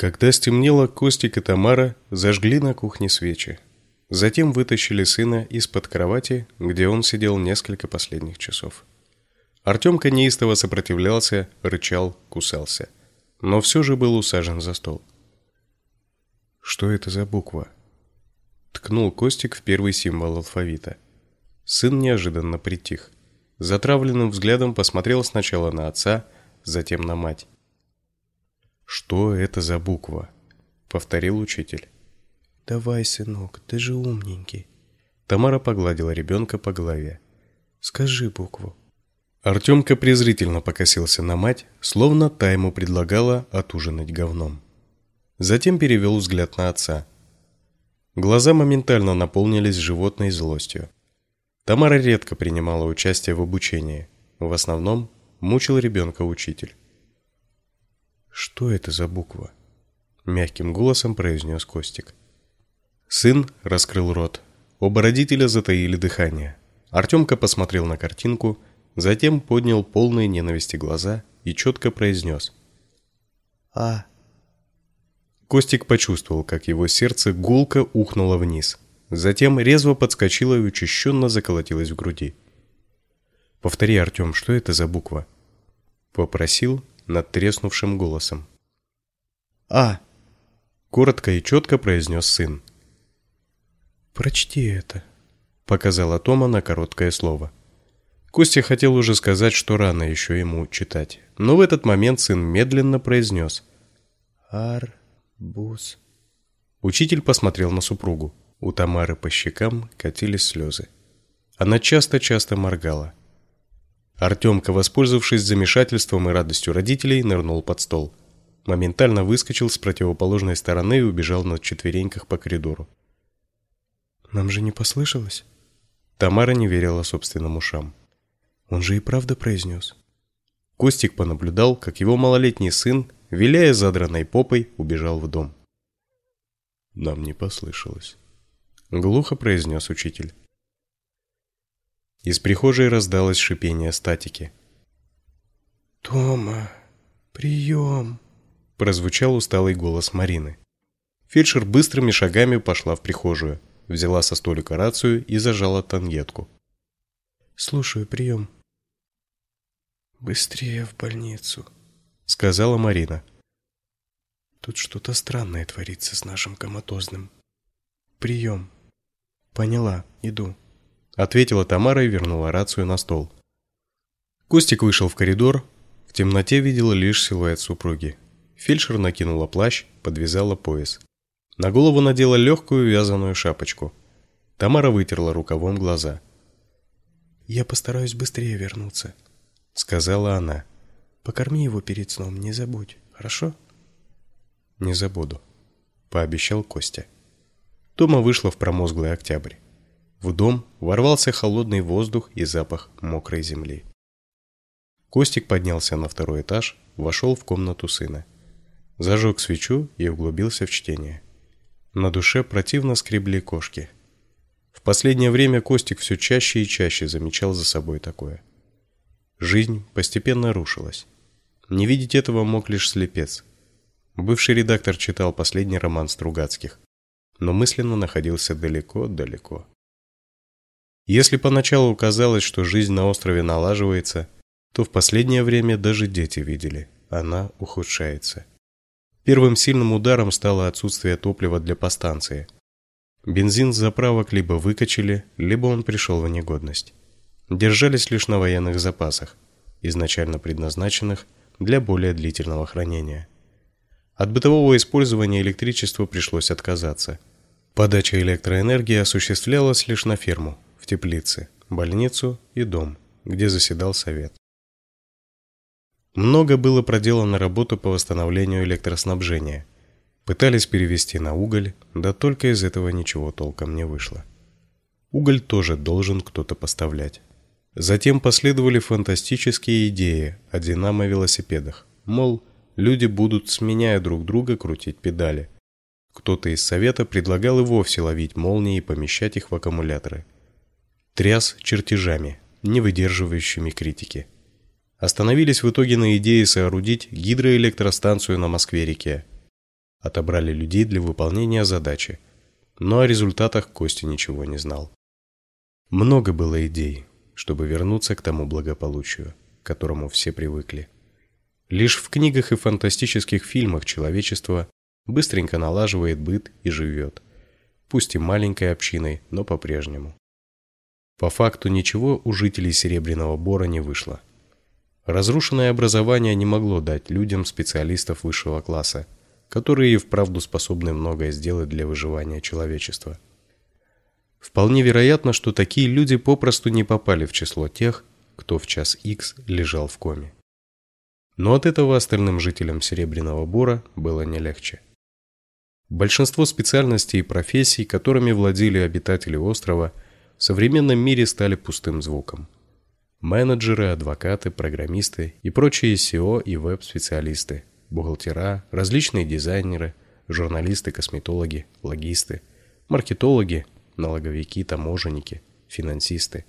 Когда стемнело, Костик и Тамара зажгли на кухне свечи. Затем вытащили сына из-под кровати, где он сидел несколько последних часов. Артемка неистово сопротивлялся, рычал, кусался. Но все же был усажен за стол. «Что это за буква?» Ткнул Костик в первый символ алфавита. Сын неожиданно притих. Затравленным взглядом посмотрел сначала на отца, затем на мать. «Что это за буква?» — повторил учитель. «Давай, сынок, ты же умненький». Тамара погладила ребенка по голове. «Скажи букву». Артемка презрительно покосился на мать, словно та ему предлагала отужинать говном. Затем перевел взгляд на отца. Глаза моментально наполнились животной злостью. Тамара редко принимала участие в обучении. В основном мучил ребенка учитель. «Что это за буква?» Мягким голосом произнес Костик. Сын раскрыл рот. Оба родителя затаили дыхание. Артемка посмотрел на картинку, затем поднял полные ненависти глаза и четко произнес. «А». Костик почувствовал, как его сердце гулко ухнуло вниз. Затем резво подскочило и учащенно заколотилось в груди. «Повтори, Артем, что это за буква?» Попросил над треснувшим голосом. «А!» — коротко и четко произнес сын. «Прочти это», — показала Тома на короткое слово. Костя хотел уже сказать, что рано еще ему читать, но в этот момент сын медленно произнес. «Арбуз». Учитель посмотрел на супругу. У Тамары по щекам катились слезы. Она часто-часто моргала. Артемка, воспользовавшись замешательством и радостью родителей, нырнул под стол. Моментально выскочил с противоположной стороны и убежал на четвереньках по коридору. «Нам же не послышалось?» Тамара не верила собственным ушам. «Он же и правда произнес». Костик понаблюдал, как его малолетний сын, виляя задранной попой, убежал в дом. «Нам не послышалось», глухо произнес учитель. Из прихожей раздалось шипение статики. «Тома, прием!» прозвучал усталый голос Марины. Фельдшер быстрыми шагами пошла в прихожую, взяла со столика рацию и зажала тангетку. «Слушаю, прием». «Быстрее в больницу», — сказала Марина. «Тут что-то странное творится с нашим коматозным. Прием». «Поняла, иду», — ответила Тамара и вернула рацию на стол. Костик вышел в коридор. В темноте видела лишь силуэт супруги. Фельдшер накинула плащ, подвязала пояс. На голову надела легкую вязаную шапочку. Тамара вытерла рукавом глаза. «Я постараюсь быстрее вернуться», — сказала она. «Покорми его перед сном, не забудь, хорошо?» «Не забуду», — пообещал Костя. Тома вышла в промозглый октябрь. В дом ворвался холодный воздух и запах мокрой земли. Костик поднялся на второй этаж, вошел в комнату сына. Зажег свечу и углубился в чтение. На душе противно скребли кошки. В последнее время Костик все чаще и чаще замечал за собой такое. Жизнь постепенно рушилась. Не видеть этого мог лишь слепец. Бывший редактор читал последний роман Стругацких но мысленно находился далеко-далеко. Если поначалу казалось, что жизнь на острове налаживается, то в последнее время даже дети видели, она ухудшается. Первым сильным ударом стало отсутствие топлива для постанции. Бензин с заправок либо выкачали, либо он пришел в негодность. Держались лишь на военных запасах, изначально предназначенных для более длительного хранения. От бытового использования электричества пришлось отказаться – Подача электроэнергии осуществлялась лишь на ферму, в теплице, больницу и дом, где заседал совет. Много было проделано работы по восстановлению электроснабжения. Пытались перевести на уголь, да только из этого ничего толком не вышло. Уголь тоже должен кто-то поставлять. Затем последовали фантастические идеи о динамо-велосипедах. Мол, люди будут, сменяя друг друга, крутить педали – кто-то из совета предлагал и вовсе ловить молнии и помещать их в аккумуляторы. Тряс чертежами, не выдерживающими критики. Остановились в итоге на идее соорудить гидроэлектростанцию на Москве-реке. Отобрали людей для выполнения задачи, но о результатах Костя ничего не знал. Много было идей, чтобы вернуться к тому благополучию, к которому все привыкли. Лишь в книгах и фантастических фильмах человечество быстренько налаживает быт и живет, пусть и маленькой общиной, но по-прежнему. По факту ничего у жителей Серебряного Бора не вышло. Разрушенное образование не могло дать людям специалистов высшего класса, которые и вправду способны многое сделать для выживания человечества. Вполне вероятно, что такие люди попросту не попали в число тех, кто в час X лежал в коме. Но от этого остальным жителям Серебряного Бора было не легче. Большинство специальностей и профессий, которыми владели обитатели острова, в современном мире стали пустым звуком. Менеджеры, адвокаты, программисты и прочие SEO и веб-специалисты, бухгалтера, различные дизайнеры, журналисты, косметологи, логисты, маркетологи, налоговики, таможенники, финансисты.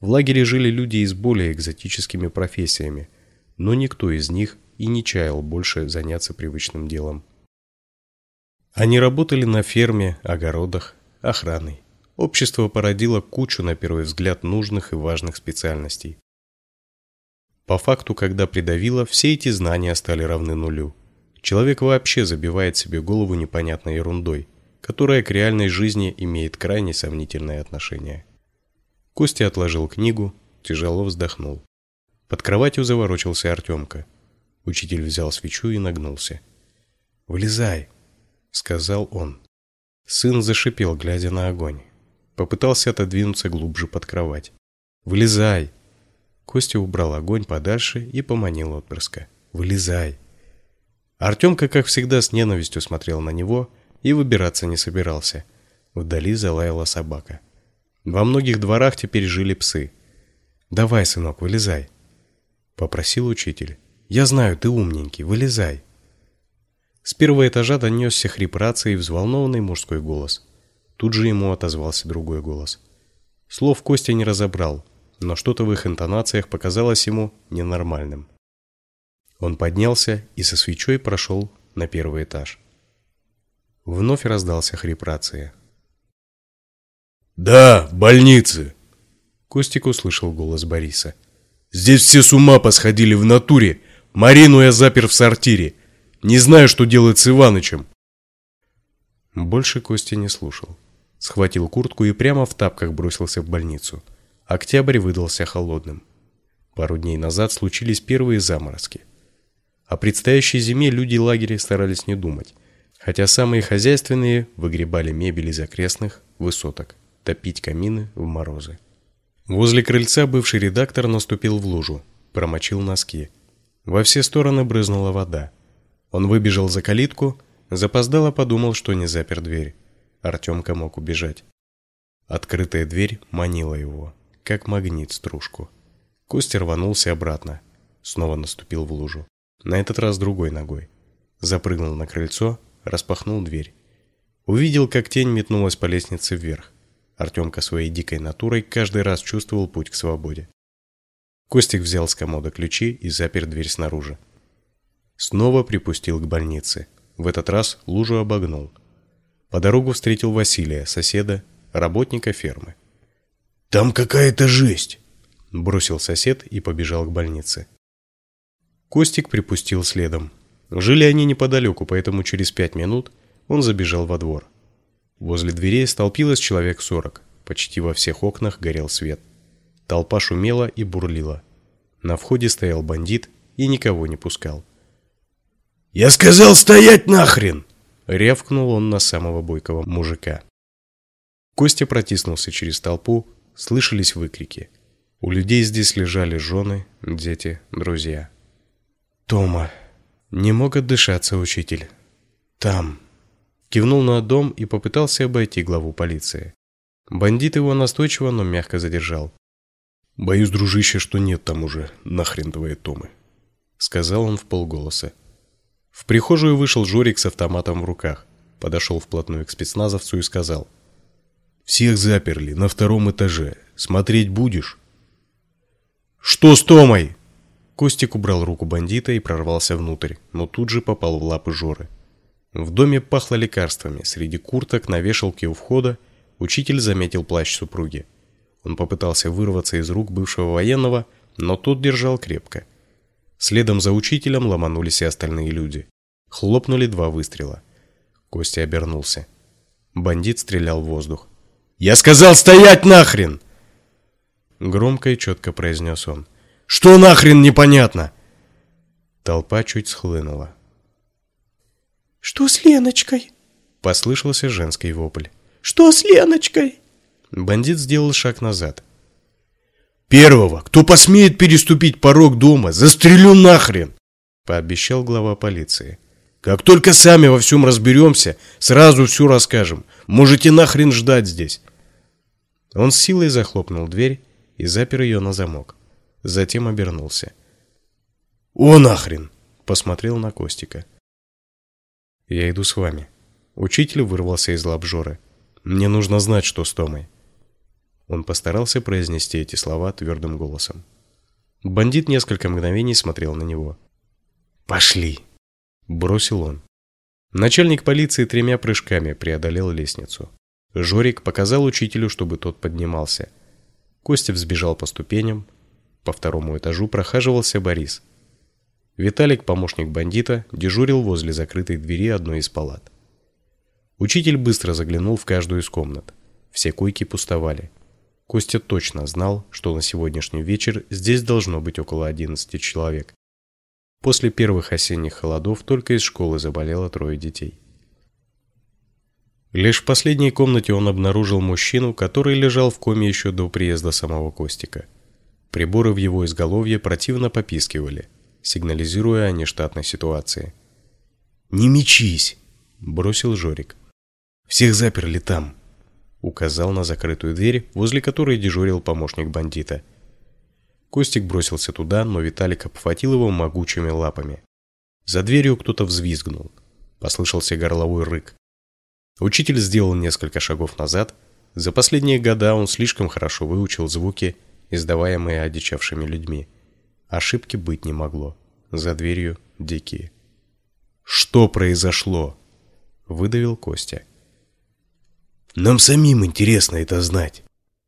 В лагере жили люди и с более экзотическими профессиями, но никто из них и не чаял больше заняться привычным делом. Они работали на ферме, огородах, охраной. Общество породило кучу, на первый взгляд, нужных и важных специальностей. По факту, когда придавило, все эти знания стали равны нулю. Человек вообще забивает себе голову непонятной ерундой, которая к реальной жизни имеет крайне сомнительное отношение. Костя отложил книгу, тяжело вздохнул. Под кроватью заворочился Артемка. Учитель взял свечу и нагнулся. «Вылезай!» — сказал он. Сын зашипел, глядя на огонь. Попытался отодвинуться глубже под кровать. «Вылезай!» Костя убрал огонь подальше и поманил отпрыска. «Вылезай!» Артемка, как всегда, с ненавистью смотрел на него и выбираться не собирался. Вдали залаяла собака. Во многих дворах теперь жили псы. «Давай, сынок, вылезай!» Попросил учитель. «Я знаю, ты умненький, вылезай!» С первого этажа донесся хрип рации и взволнованный мужской голос. Тут же ему отозвался другой голос. Слов Костя не разобрал, но что-то в их интонациях показалось ему ненормальным. Он поднялся и со свечой прошел на первый этаж. Вновь раздался хрип рации. «Да, в больнице!» Костик услышал голос Бориса. «Здесь все с ума посходили в натуре. Марину я запер в сортире. Не знаю, что делать с Иванычем». Больше Костя не слушал. Схватил куртку и прямо в тапках бросился в больницу. Октябрь выдался холодным. Пару дней назад случились первые заморозки. О предстоящей зиме люди лагеря старались не думать хотя самые хозяйственные выгребали мебель из окрестных высоток, топить камины в морозы. Возле крыльца бывший редактор наступил в лужу, промочил носки. Во все стороны брызнула вода. Он выбежал за калитку, запоздало подумал, что не запер дверь. Артемка мог убежать. Открытая дверь манила его, как магнит стружку. Костя рванулся обратно, снова наступил в лужу. На этот раз другой ногой. Запрыгнул на крыльцо, распахнул дверь. Увидел, как тень метнулась по лестнице вверх. Артемка своей дикой натурой каждый раз чувствовал путь к свободе. Костик взял с комода ключи и запер дверь снаружи. Снова припустил к больнице. В этот раз лужу обогнул. По дорогу встретил Василия, соседа, работника фермы. «Там какая-то жесть!» Бросил сосед и побежал к больнице. Костик припустил следом. Жили они неподалеку, поэтому через пять минут он забежал во двор. Возле дверей столпилось человек сорок. Почти во всех окнах горел свет. Толпа шумела и бурлила. На входе стоял бандит и никого не пускал. «Я сказал стоять нахрен!» Рявкнул он на самого бойкого мужика. Костя протиснулся через толпу, слышались выкрики. У людей здесь лежали жены, дети, друзья. «Тома!» Не мог отдышаться учитель. Там. Кивнул на дом и попытался обойти главу полиции. Бандит его настойчиво, но мягко задержал. Боюсь, дружище, что нет там уже нахрен твоей Томы, сказал он в полголоса. В прихожую вышел Жорик с автоматом в руках, подошел вплотную к спецназовцу и сказал: "Всех заперли на втором этаже. Смотреть будешь?" "Что с Томой?" Костик убрал руку бандита и прорвался внутрь, но тут же попал в лапы Жоры. В доме пахло лекарствами. Среди курток на вешалке у входа учитель заметил плащ супруги. Он попытался вырваться из рук бывшего военного, но тот держал крепко. Следом за учителем ломанулись и остальные люди. Хлопнули два выстрела. Костя обернулся. Бандит стрелял в воздух. «Я сказал стоять нахрен!» Громко и четко произнес он. «Что нахрен непонятно?» Толпа чуть схлынула. «Что с Леночкой?» Послышался женский вопль. «Что с Леночкой?» Бандит сделал шаг назад. «Первого, кто посмеет переступить порог дома, застрелю нахрен!» Пообещал глава полиции. «Как только сами во всем разберемся, сразу все расскажем. Можете нахрен ждать здесь!» Он с силой захлопнул дверь и запер ее на замок. Затем обернулся. «О нахрен!» Посмотрел на Костика. «Я иду с вами». Учитель вырвался из лап Жоры. «Мне нужно знать, что с Томой». Он постарался произнести эти слова твердым голосом. Бандит несколько мгновений смотрел на него. «Пошли!» – бросил он. Начальник полиции тремя прыжками преодолел лестницу. Жорик показал учителю, чтобы тот поднимался. Костя взбежал по ступеням. По второму этажу прохаживался Борис – Виталик, помощник бандита, дежурил возле закрытой двери одной из палат. Учитель быстро заглянул в каждую из комнат. Все койки пустовали. Костя точно знал, что на сегодняшний вечер здесь должно быть около 11 человек. После первых осенних холодов только из школы заболело трое детей. Лишь в последней комнате он обнаружил мужчину, который лежал в коме еще до приезда самого Костика. Приборы в его изголовье противно попискивали – сигнализируя о нештатной ситуации. «Не мечись!» – бросил Жорик. «Всех заперли там!» – указал на закрытую дверь, возле которой дежурил помощник бандита. Костик бросился туда, но Виталик обхватил его могучими лапами. За дверью кто-то взвизгнул. Послышался горловой рык. Учитель сделал несколько шагов назад. За последние года он слишком хорошо выучил звуки, издаваемые одичавшими людьми. Ошибки быть не могло. За дверью дикие. «Что произошло?» — выдавил Костя. «Нам самим интересно это знать».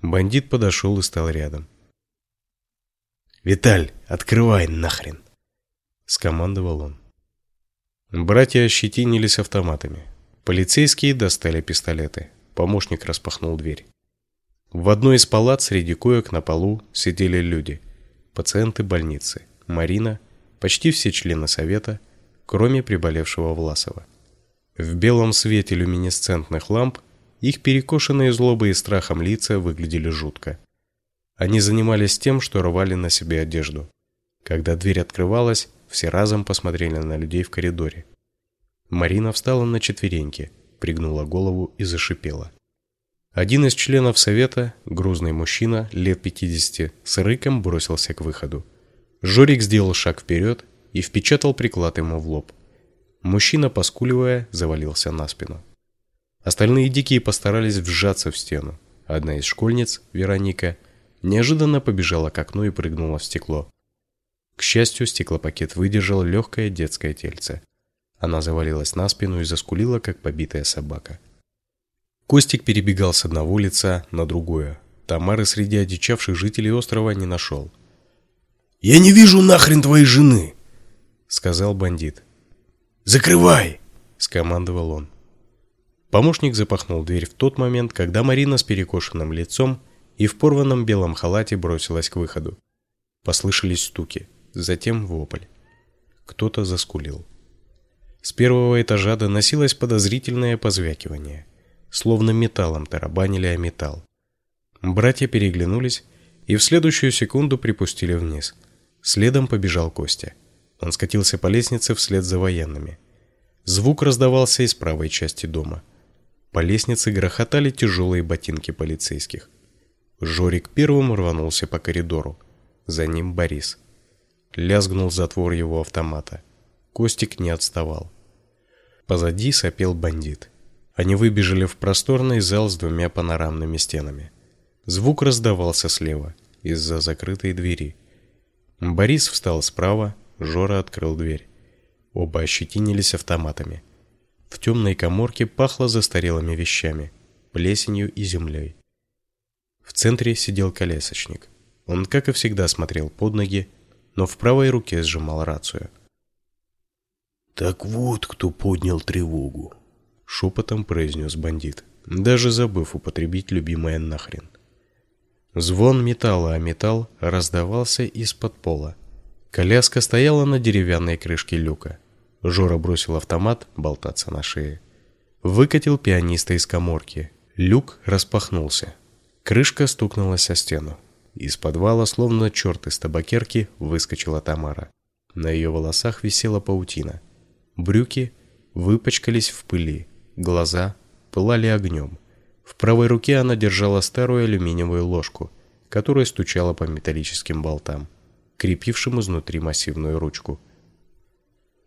Бандит подошел и стал рядом. «Виталь, открывай нахрен!» — скомандовал он. Братья ощетинились автоматами. Полицейские достали пистолеты. Помощник распахнул дверь. В одной из палат среди коек на полу сидели люди — пациенты больницы, Марина, почти все члены совета, кроме приболевшего Власова. В белом свете люминесцентных ламп их перекошенные злобой и страхом лица выглядели жутко. Они занимались тем, что рвали на себе одежду. Когда дверь открывалась, все разом посмотрели на людей в коридоре. Марина встала на четвереньки, пригнула голову и зашипела. Один из членов совета, грузный мужчина, лет 50, с рыком бросился к выходу. Жорик сделал шаг вперед и впечатал приклад ему в лоб. Мужчина, поскуливая, завалился на спину. Остальные дикие постарались вжаться в стену. Одна из школьниц, Вероника, неожиданно побежала к окну и прыгнула в стекло. К счастью, стеклопакет выдержал легкое детское тельце. Она завалилась на спину и заскулила, как побитая собака. Костик перебегал с одного лица на другое. Тамары среди одичавших жителей острова не нашел. «Я не вижу нахрен твоей жены!» — сказал бандит. «Закрывай!» — скомандовал он. Помощник запахнул дверь в тот момент, когда Марина с перекошенным лицом и в порванном белом халате бросилась к выходу. Послышались стуки, затем вопль. Кто-то заскулил. С первого этажа доносилось подозрительное позвякивание словно металлом тарабанили о металл. Братья переглянулись и в следующую секунду припустили вниз. Следом побежал Костя. Он скатился по лестнице вслед за военными. Звук раздавался из правой части дома. По лестнице грохотали тяжелые ботинки полицейских. Жорик первым рванулся по коридору. За ним Борис. Лязгнул затвор его автомата. Костик не отставал. Позади сопел бандит. Они выбежали в просторный зал с двумя панорамными стенами. Звук раздавался слева, из-за закрытой двери. Борис встал справа, Жора открыл дверь. Оба ощетинились автоматами. В темной коморке пахло застарелыми вещами, плесенью и землей. В центре сидел колясочник. Он, как и всегда, смотрел под ноги, но в правой руке сжимал рацию. «Так вот, кто поднял тревогу», — шепотом произнес бандит, даже забыв употребить любимое нахрен. Звон металла о металл раздавался из-под пола. Коляска стояла на деревянной крышке люка. Жора бросил автомат болтаться на шее. Выкатил пианиста из коморки. Люк распахнулся. Крышка стукнулась о стену. Из подвала, словно черт из табакерки, выскочила Тамара. На ее волосах висела паутина. Брюки выпачкались в пыли, глаза пылали огнем. В правой руке она держала старую алюминиевую ложку, которая стучала по металлическим болтам, крепившим изнутри массивную ручку.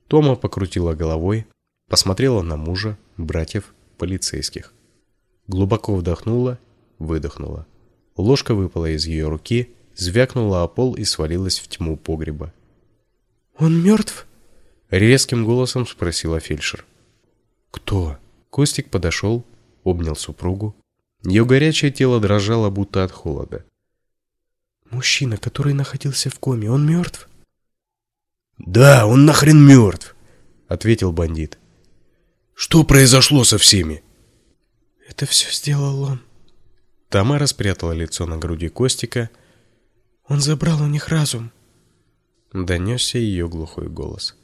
Тома покрутила головой, посмотрела на мужа, братьев, полицейских. Глубоко вдохнула, выдохнула. Ложка выпала из ее руки, звякнула о пол и свалилась в тьму погреба. «Он мертв?» Резким голосом спросила фельдшер. «Кто?» Костик подошел, обнял супругу. Ее горячее тело дрожало, будто от холода. «Мужчина, который находился в коме, он мертв?» «Да, он нахрен мертв!» — ответил бандит. «Что произошло со всеми?» «Это все сделал он». Тамара спрятала лицо на груди Костика. «Он забрал у них разум». Донесся ее глухой голос.